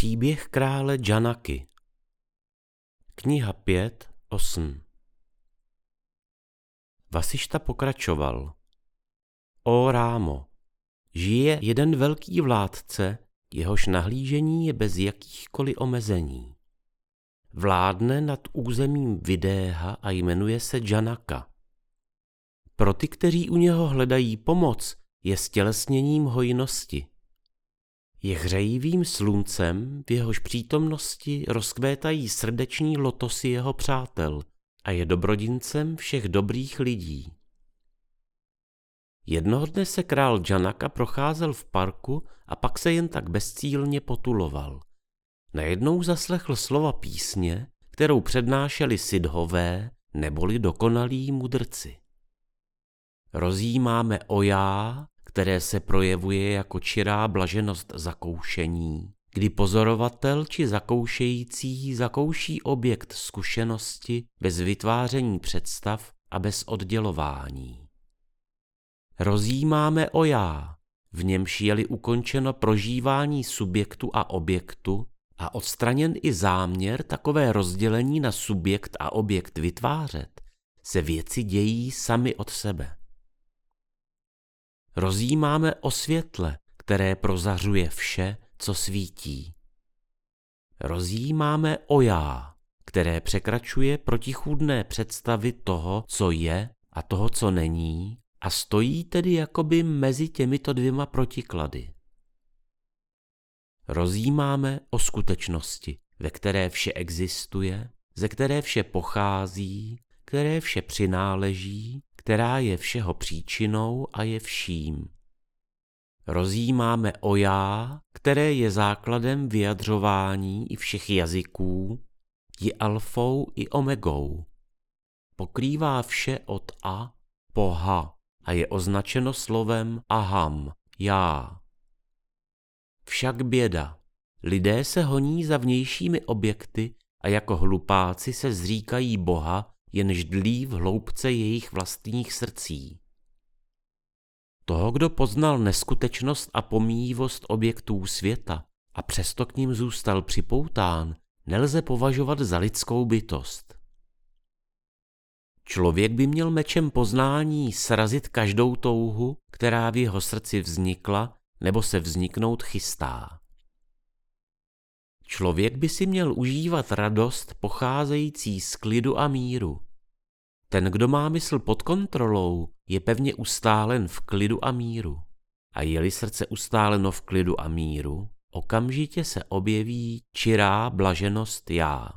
Příběh krále Janaky Kniha 5, 8 Vasišta pokračoval. O Rámo, žije jeden velký vládce, jehož nahlížení je bez jakýchkoliv omezení. Vládne nad územím Vidéha a jmenuje se Janaka. Pro ty, kteří u něho hledají pomoc, je stělesněním hojnosti. Je hřejivým sluncem, v jehož přítomnosti rozkvétají srdeční lotosy jeho přátel a je dobrodincem všech dobrých lidí. Jednoho dne se král Janaka procházel v parku a pak se jen tak bezcílně potuloval. Najednou zaslechl slova písně, kterou přednášeli sidhové neboli dokonalí mudrci. Rozjímáme o já, které se projevuje jako čirá blaženost zakoušení, kdy pozorovatel či zakoušející zakouší objekt zkušenosti bez vytváření představ a bez oddělování. Rozjímáme o já, v němž je-li ukončeno prožívání subjektu a objektu a odstraněn i záměr takové rozdělení na subjekt a objekt vytvářet, se věci dějí sami od sebe. Rozjímáme o světle, které prozařuje vše, co svítí. Rozjímáme o já, které překračuje protichůdné představy toho, co je a toho, co není, a stojí tedy jakoby mezi těmito dvěma protiklady. Rozjímáme o skutečnosti, ve které vše existuje, ze které vše pochází, které vše přináleží která je všeho příčinou a je vším. Rozjímáme o já, které je základem vyjadřování i všech jazyků, je alfou i omegou. Pokrývá vše od a po ha a je označeno slovem aham, já. Však běda. Lidé se honí za vnějšími objekty a jako hlupáci se zříkají Boha jenž dlí v hloubce jejich vlastních srdcí. Toho, kdo poznal neskutečnost a pomíjivost objektů světa a přesto k ním zůstal připoután, nelze považovat za lidskou bytost. Člověk by měl mečem poznání srazit každou touhu, která v jeho srdci vznikla nebo se vzniknout chystá. Člověk by si měl užívat radost pocházející z klidu a míru. Ten, kdo má mysl pod kontrolou, je pevně ustálen v klidu a míru. A je-li srdce ustáleno v klidu a míru, okamžitě se objeví čirá blaženost já.